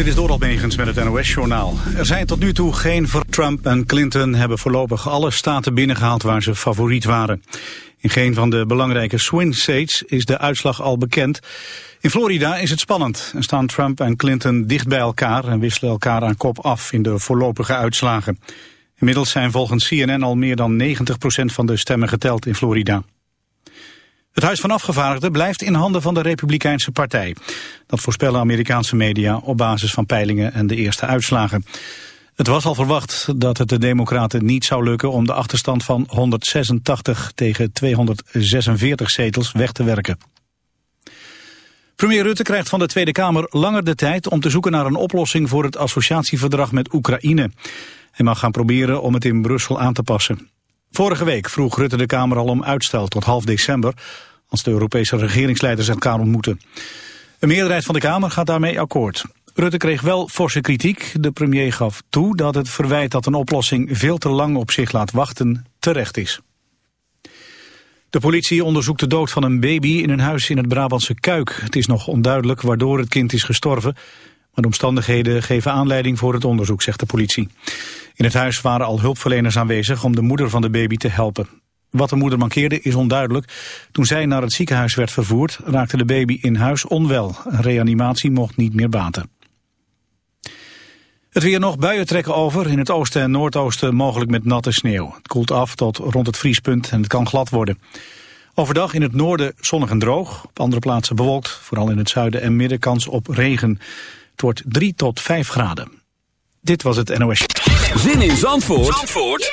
Dit is Dorald Megens met het NOS-journaal. Er zijn tot nu toe geen... Trump en Clinton hebben voorlopig alle staten binnengehaald waar ze favoriet waren. In geen van de belangrijke swing states is de uitslag al bekend. In Florida is het spannend en staan Trump en Clinton dicht bij elkaar... en wisselen elkaar aan kop af in de voorlopige uitslagen. Inmiddels zijn volgens CNN al meer dan 90% van de stemmen geteld in Florida. Het Huis van Afgevaardigden blijft in handen van de Republikeinse Partij. Dat voorspellen Amerikaanse media op basis van peilingen en de eerste uitslagen. Het was al verwacht dat het de Democraten niet zou lukken om de achterstand van 186 tegen 246 zetels weg te werken. Premier Rutte krijgt van de Tweede Kamer langer de tijd om te zoeken naar een oplossing voor het associatieverdrag met Oekraïne. Hij mag gaan proberen om het in Brussel aan te passen. Vorige week vroeg Rutte de Kamer al om uitstel tot half december... als de Europese regeringsleiders elkaar ontmoeten. Een meerderheid van de Kamer gaat daarmee akkoord. Rutte kreeg wel forse kritiek. De premier gaf toe dat het verwijt dat een oplossing veel te lang op zich laat wachten terecht is. De politie onderzoekt de dood van een baby in een huis in het Brabantse Kuik. Het is nog onduidelijk waardoor het kind is gestorven... maar de omstandigheden geven aanleiding voor het onderzoek, zegt de politie. In het huis waren al hulpverleners aanwezig om de moeder van de baby te helpen. Wat de moeder mankeerde is onduidelijk. Toen zij naar het ziekenhuis werd vervoerd raakte de baby in huis onwel. Een reanimatie mocht niet meer baten. Het weer nog buien trekken over. In het oosten en noordoosten mogelijk met natte sneeuw. Het koelt af tot rond het vriespunt en het kan glad worden. Overdag in het noorden zonnig en droog. Op andere plaatsen bewolkt. Vooral in het zuiden en midden kans op regen. Het wordt 3 tot 5 graden. Dit was het NOS. Zin in Zandvoort, Zandvoort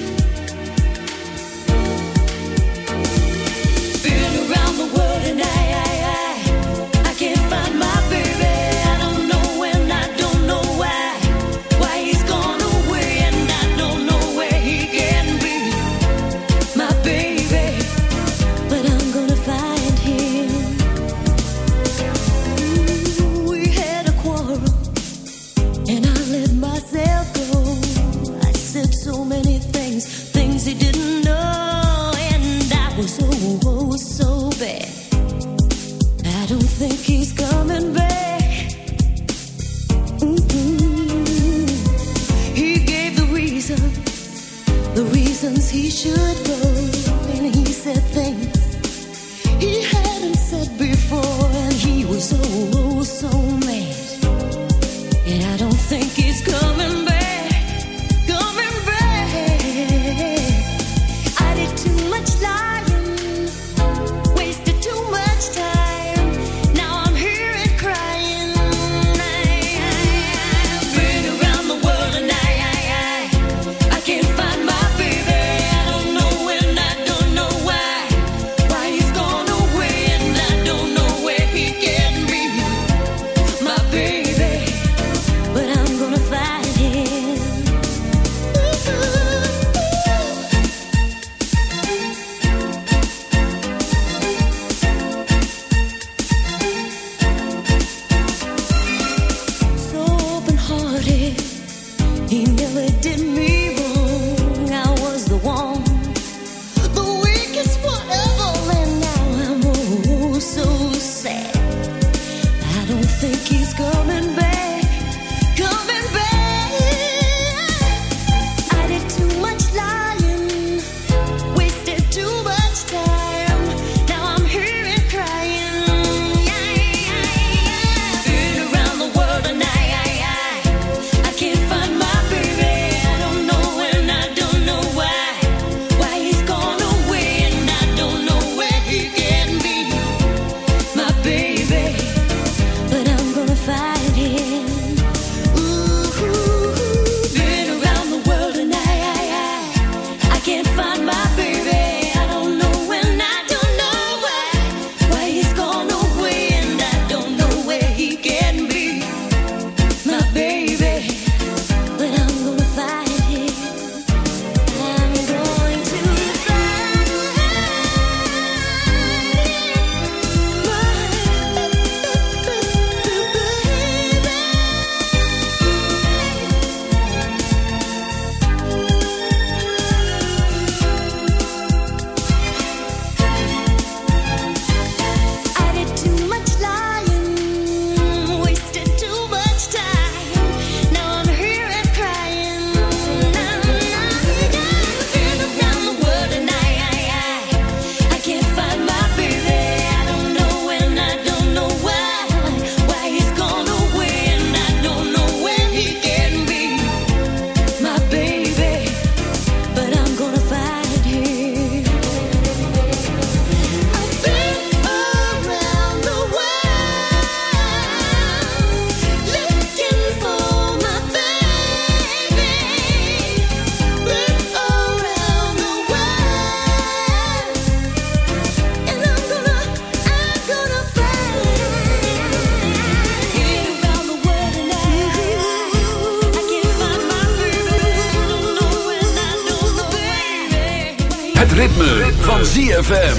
Van ZFM.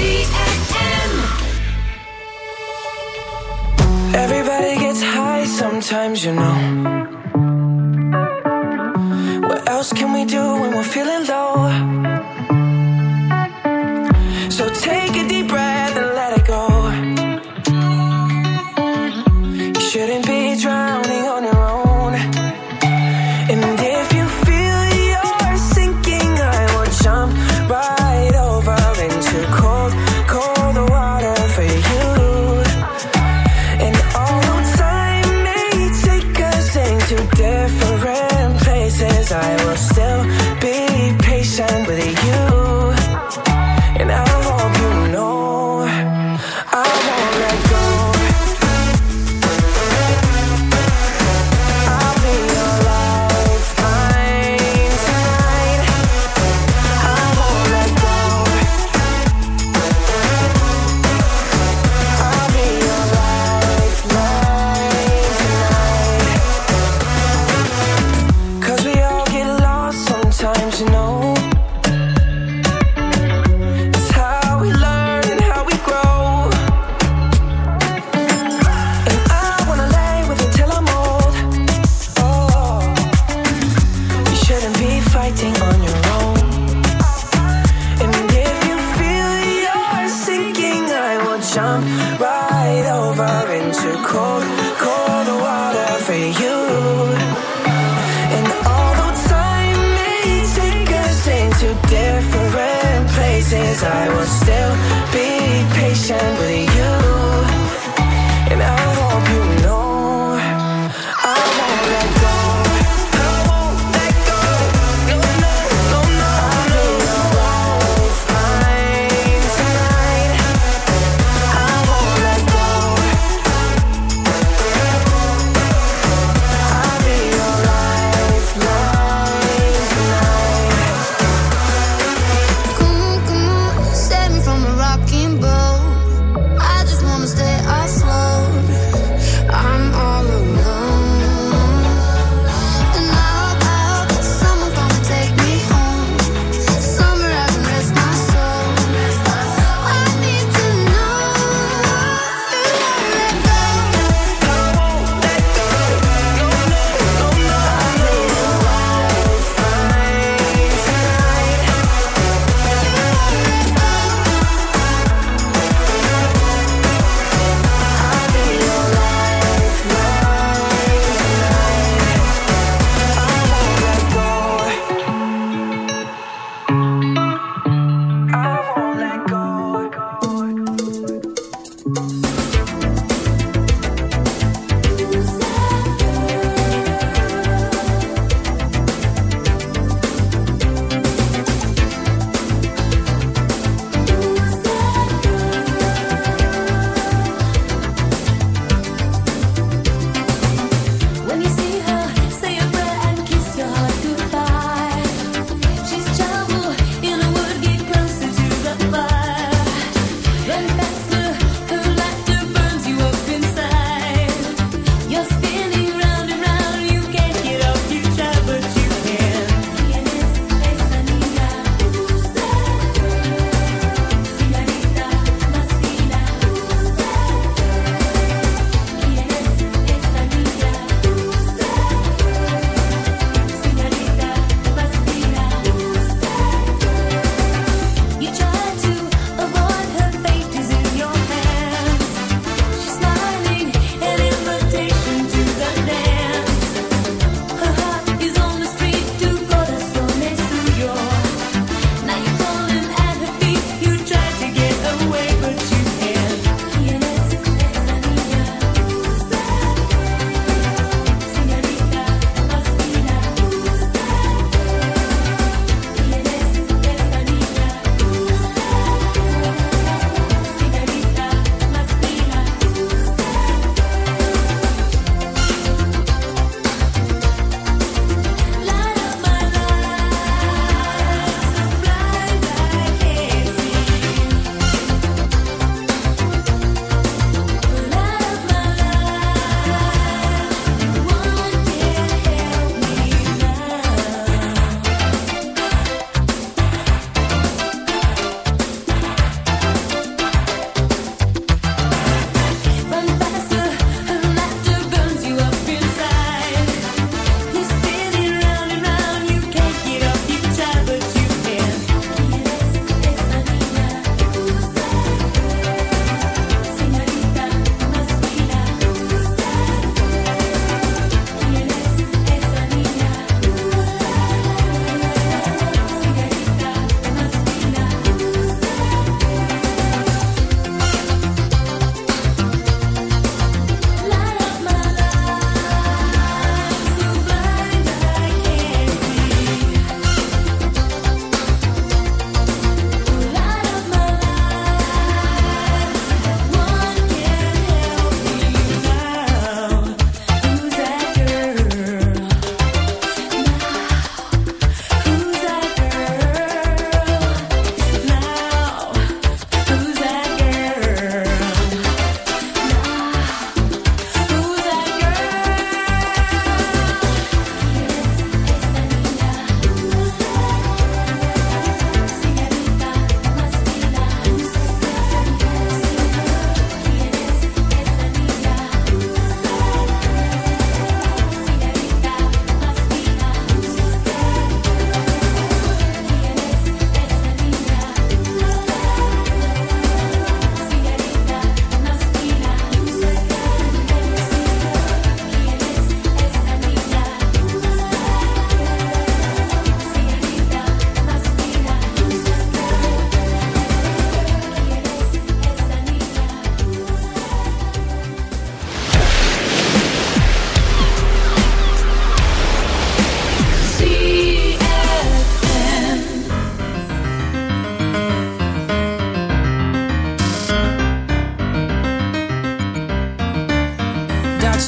Everybody gets high sometimes, you know.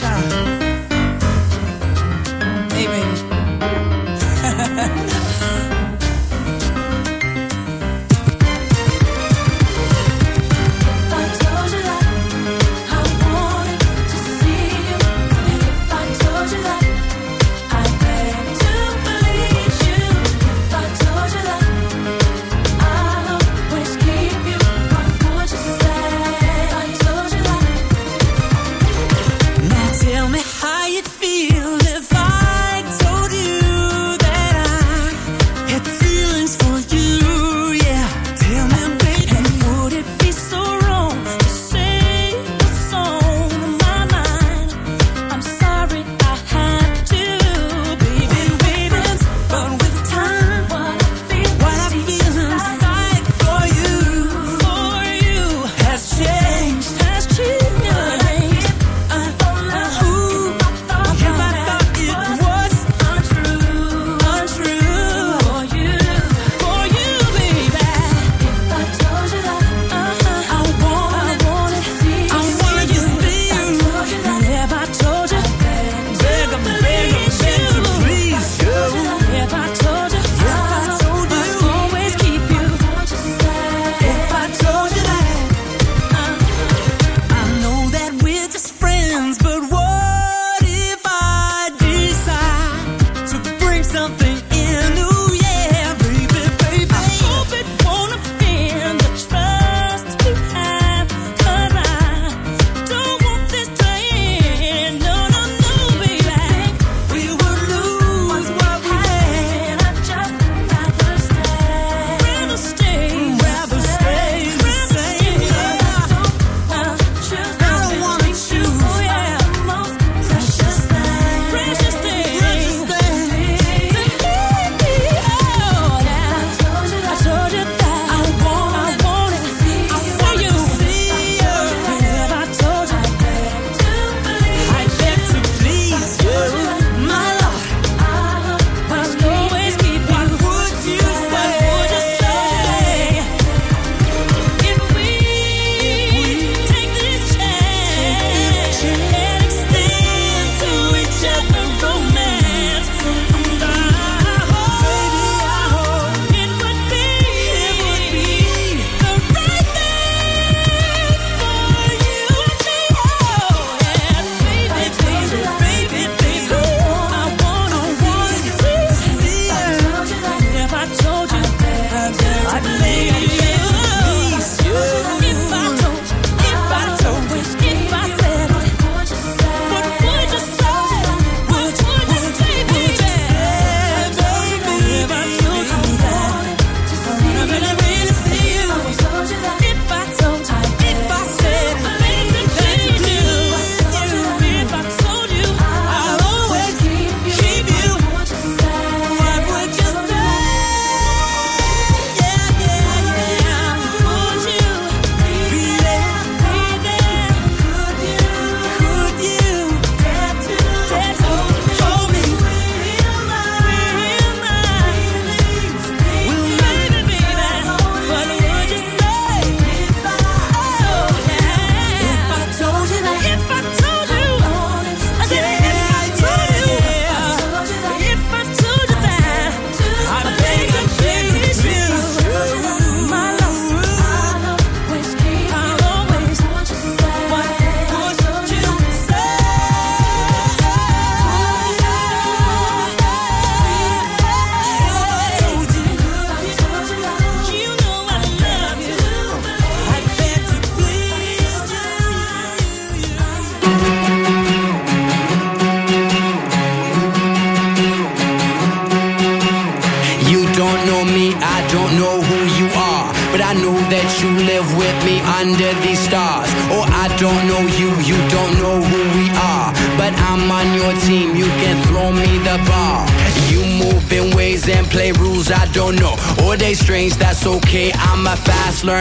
Hey, baby.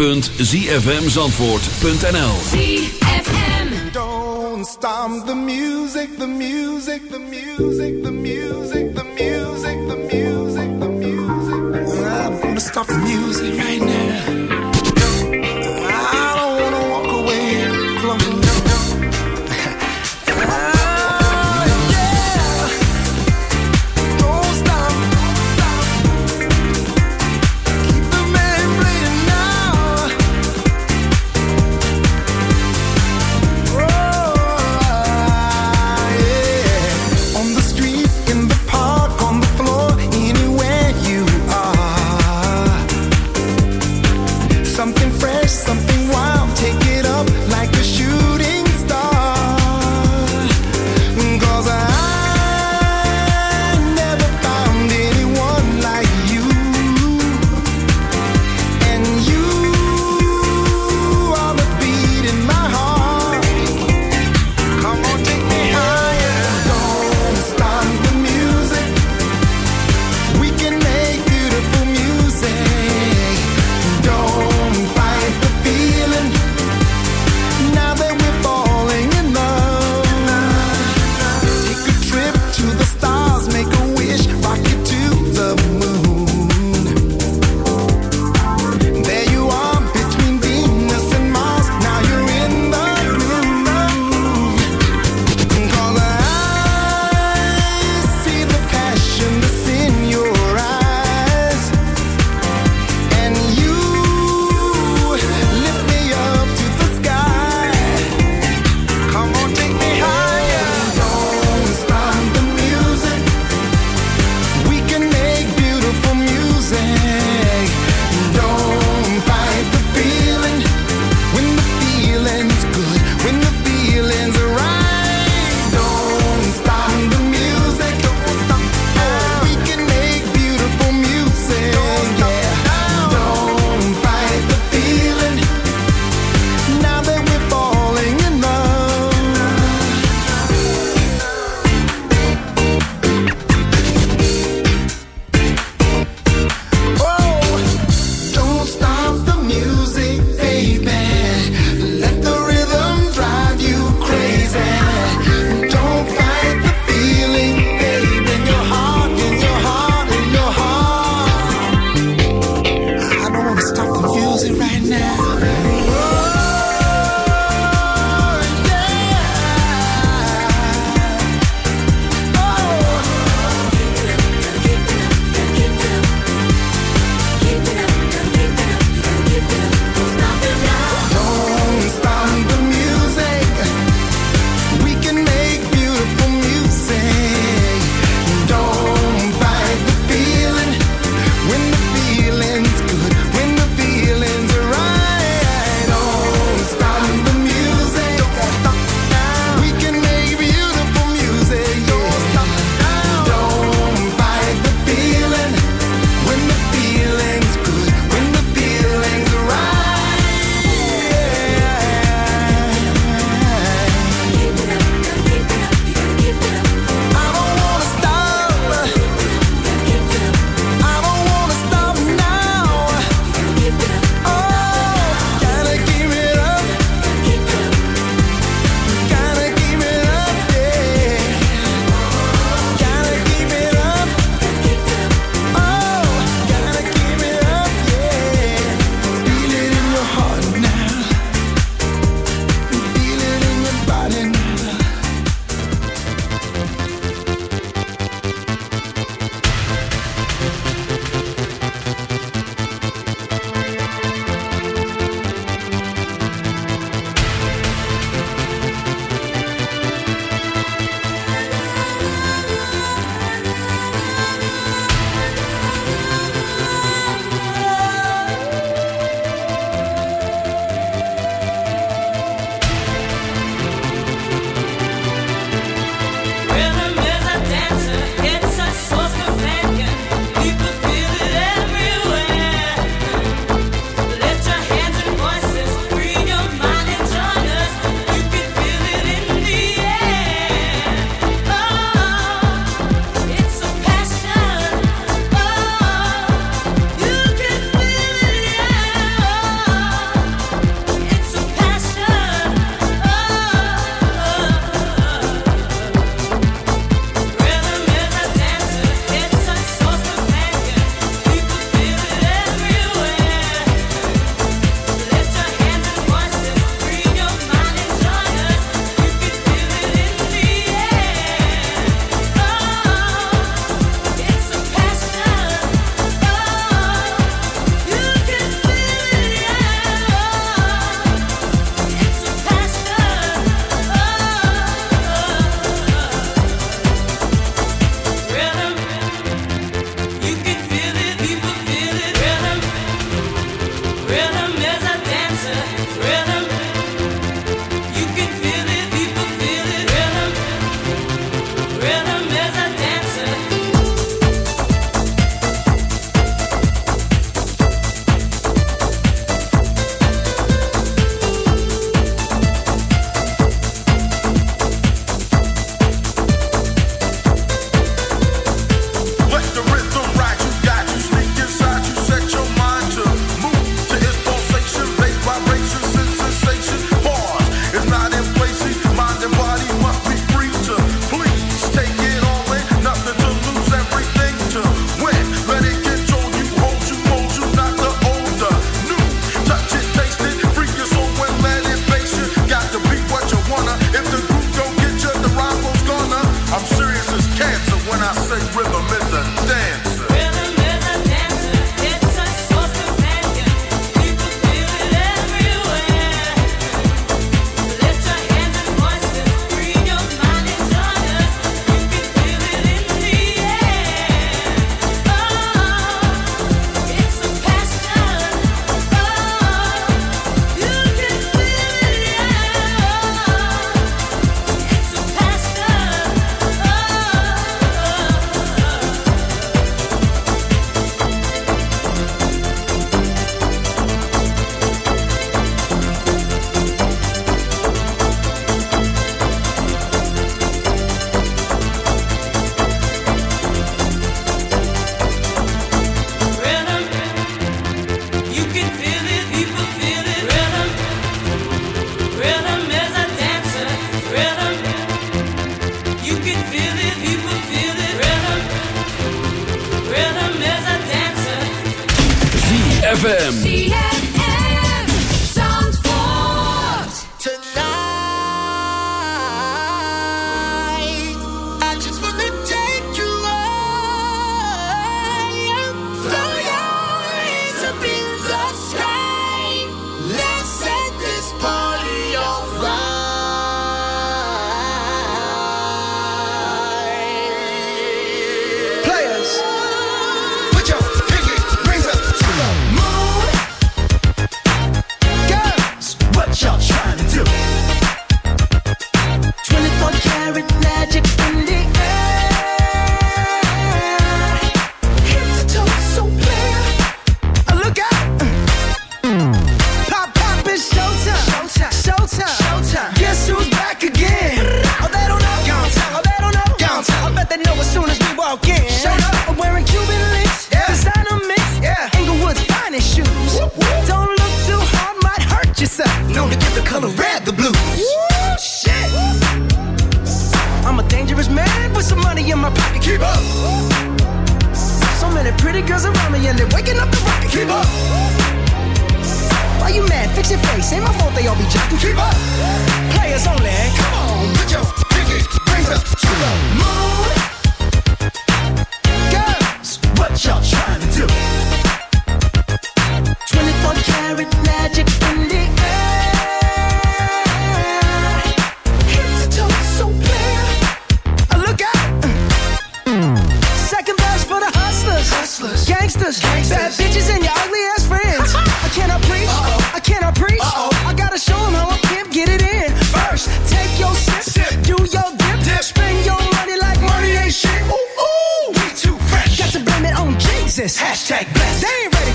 www.zfmzandvoort.nl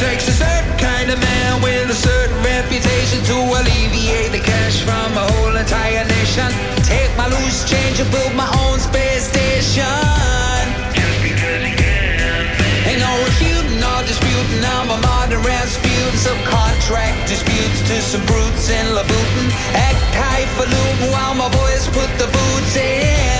Takes a certain kind of man with a certain reputation to alleviate the cash from a whole entire nation. Take my loose change and build my own space station. Ain't no refuting or disputing. I'm a modern Rasputin. Some contract disputes to some brutes in Louboutin. Act highfalutin while my boys put the boots in.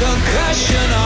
Concussion.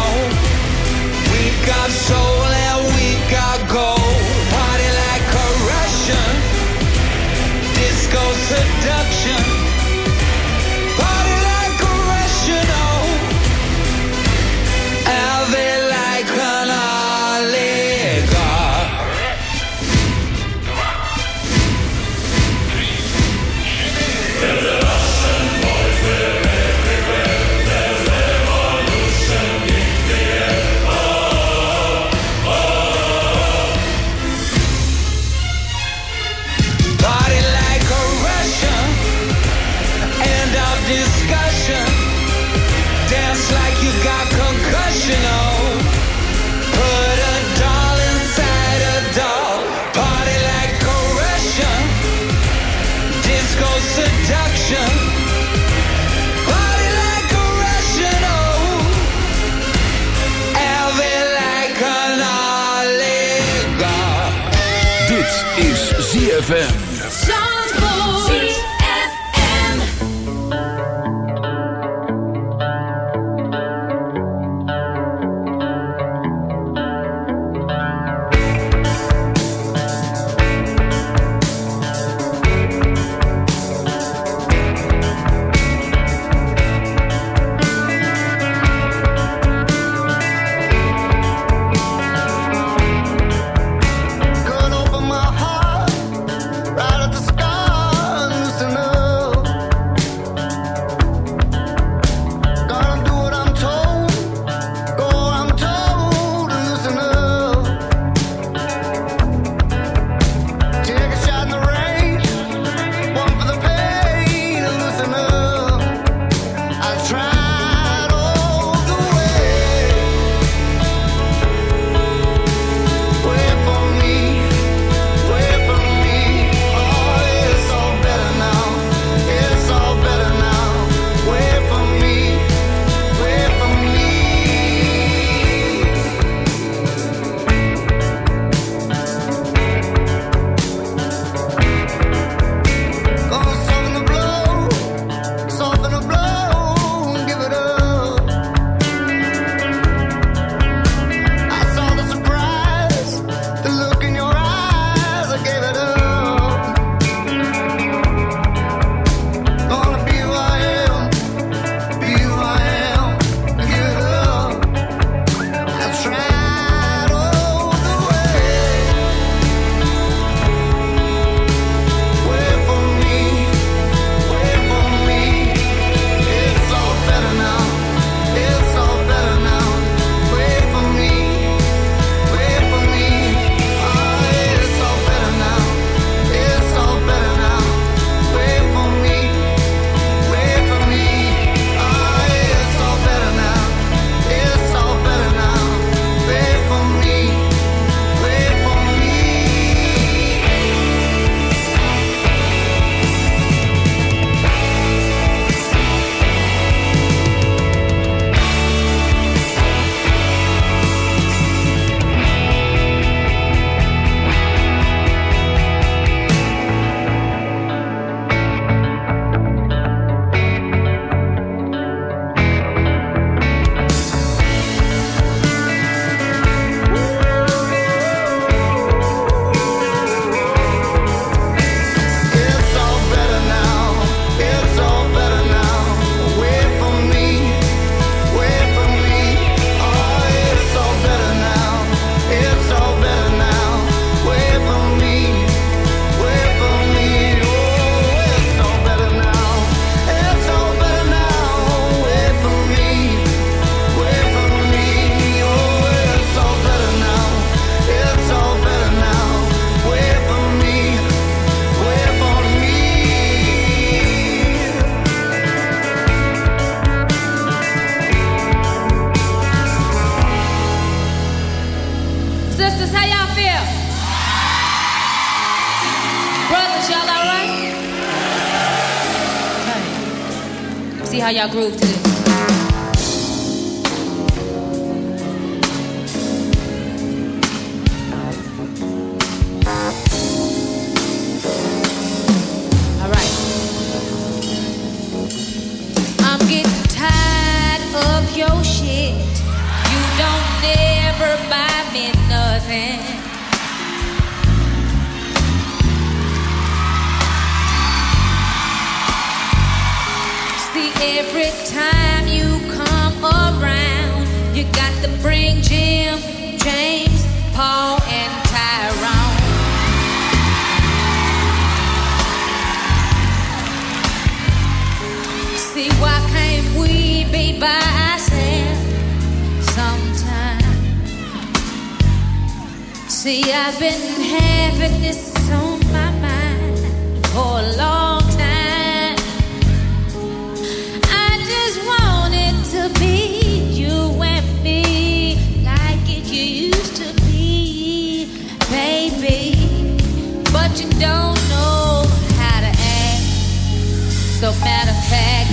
Fact,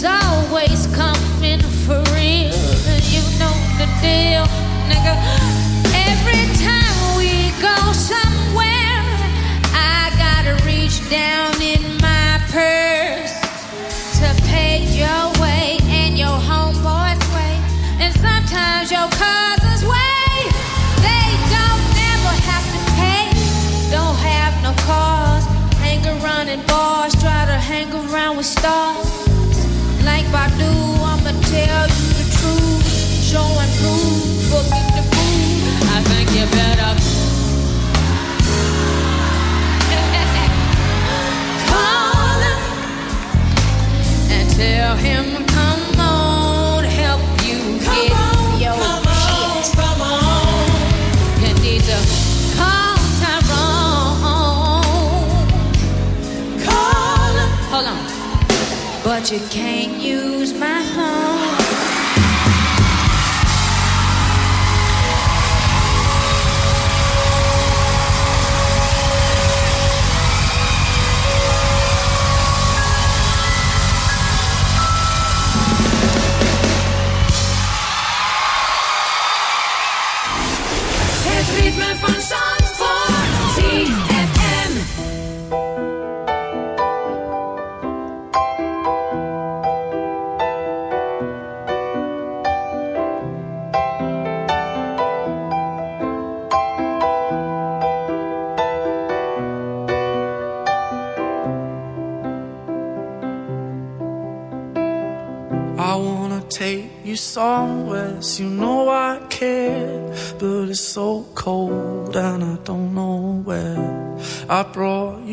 Badu's always coming for real. You know the deal, nigga. Every time we go somewhere, I gotta reach down in my purse to pay your way and your homeboy's way. And sometimes your cousin's way. They don't never have to pay, don't have no cars. Hang around in bars, try to hang around with stars. Like Badu, I'ma tell you the truth. Show and prove, it the food. I think you better call him and tell him, come on, help you get your shit. You need to call Tyrone. Call him. Hold on. But you can't use my phone.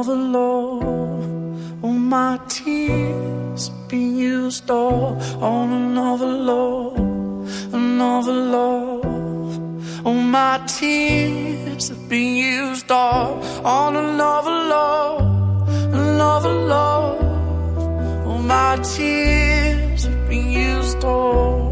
of the Lord. Will my tears be used all on another love, another love? All my tears have been used all on another love, another love? All my tears have been used all.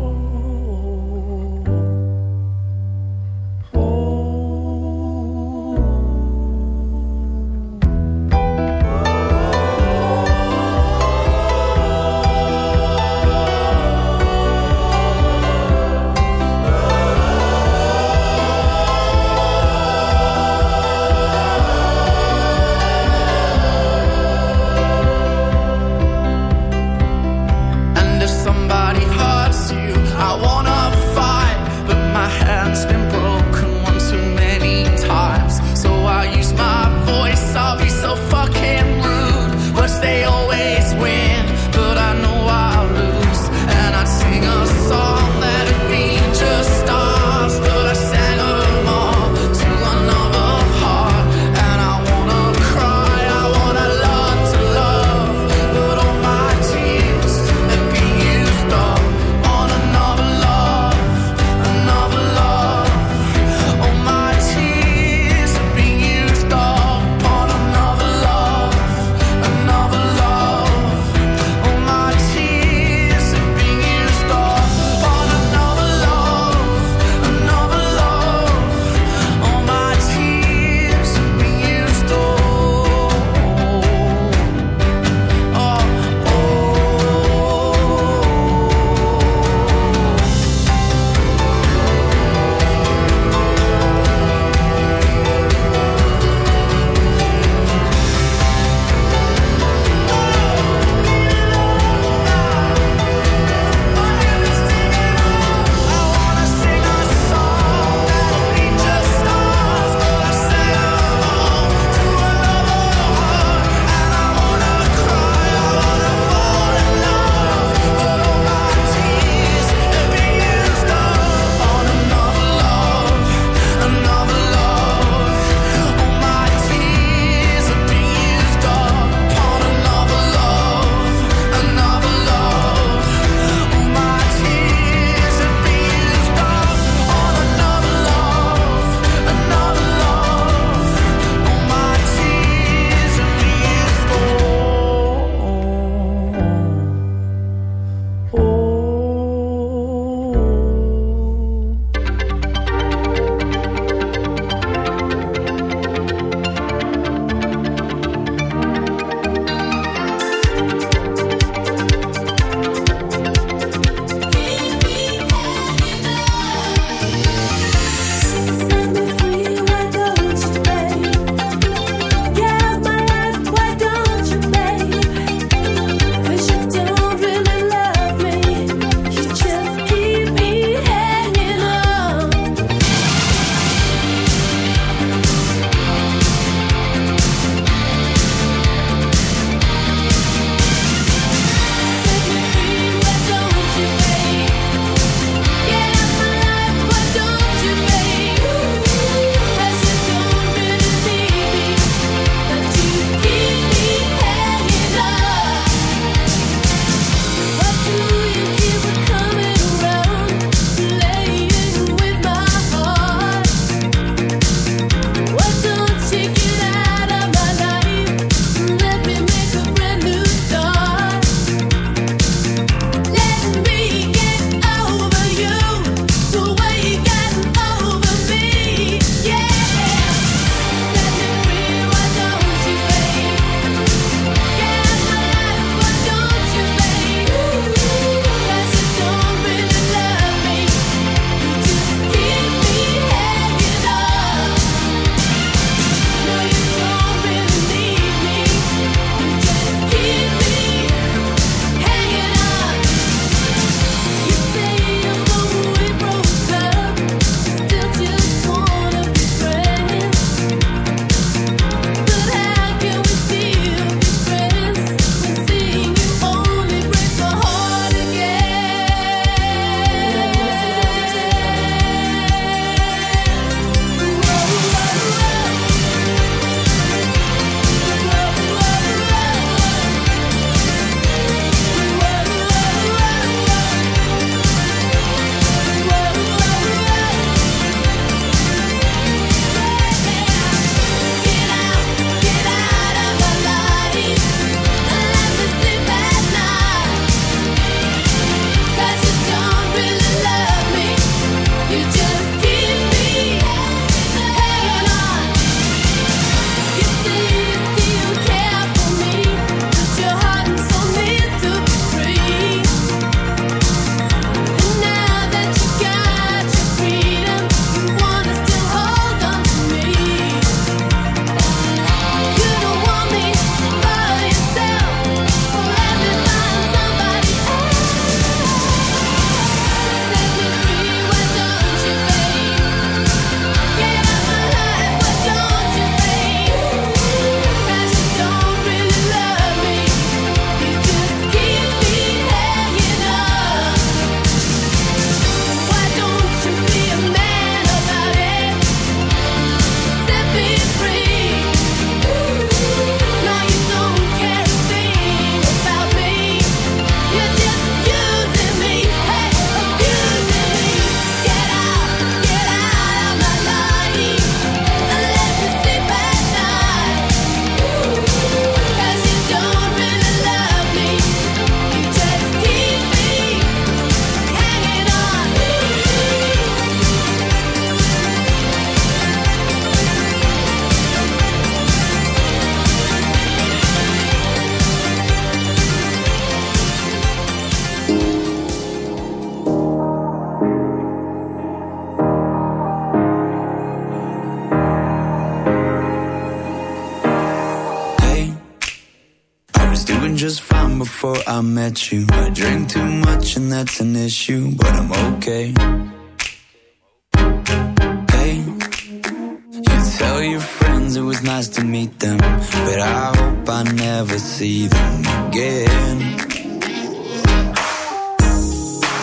see them again.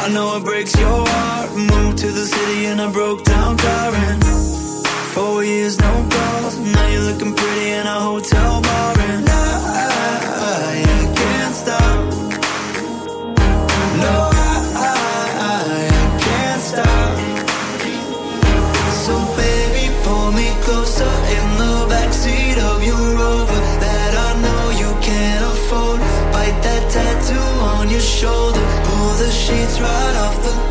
I know it breaks your heart. Moved to the city in a broke down car. And four years, no calls. Now you're looking pretty in a hotel. sheets right off the